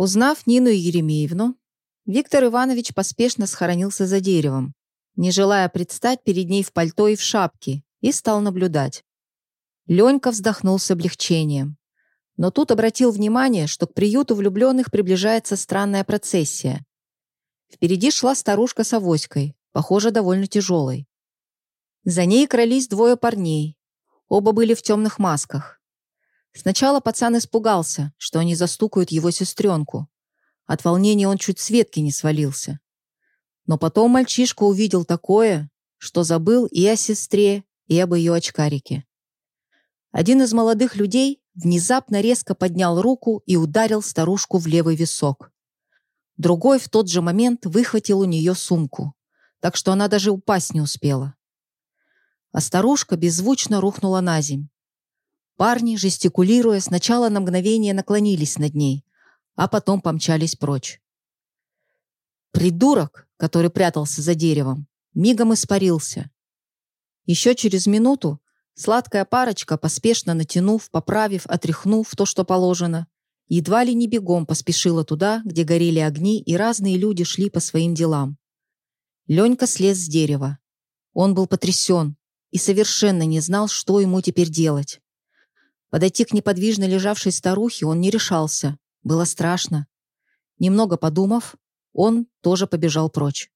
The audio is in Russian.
Узнав Нину Еремеевну, Виктор Иванович поспешно схоронился за деревом, не желая предстать перед ней в пальто и в шапке, и стал наблюдать. Ленька вздохнул с облегчением. Но тут обратил внимание, что к приюту влюбленных приближается странная процессия. Впереди шла старушка с авоськой, похоже, довольно тяжелой. За ней крались двое парней. Оба были в темных масках. Сначала пацан испугался, что они застукают его сестренку. От волнения он чуть с ветки не свалился. Но потом мальчишка увидел такое, что забыл и о сестре, и об ее очкарике. Один из молодых людей внезапно резко поднял руку и ударил старушку в левый висок. Другой в тот же момент выхватил у нее сумку, так что она даже упасть не успела. А старушка беззвучно рухнула на земь. Парни, жестикулируя, сначала на мгновение наклонились над ней, а потом помчались прочь. Придурок, который прятался за деревом, мигом испарился. Еще через минуту сладкая парочка, поспешно натянув, поправив, отряхнув то, что положено, едва ли не бегом поспешила туда, где горели огни, и разные люди шли по своим делам. Ленька слез с дерева. Он был потрясен и совершенно не знал, что ему теперь делать. Подойти к неподвижно лежавшей старухе он не решался. Было страшно. Немного подумав, он тоже побежал прочь.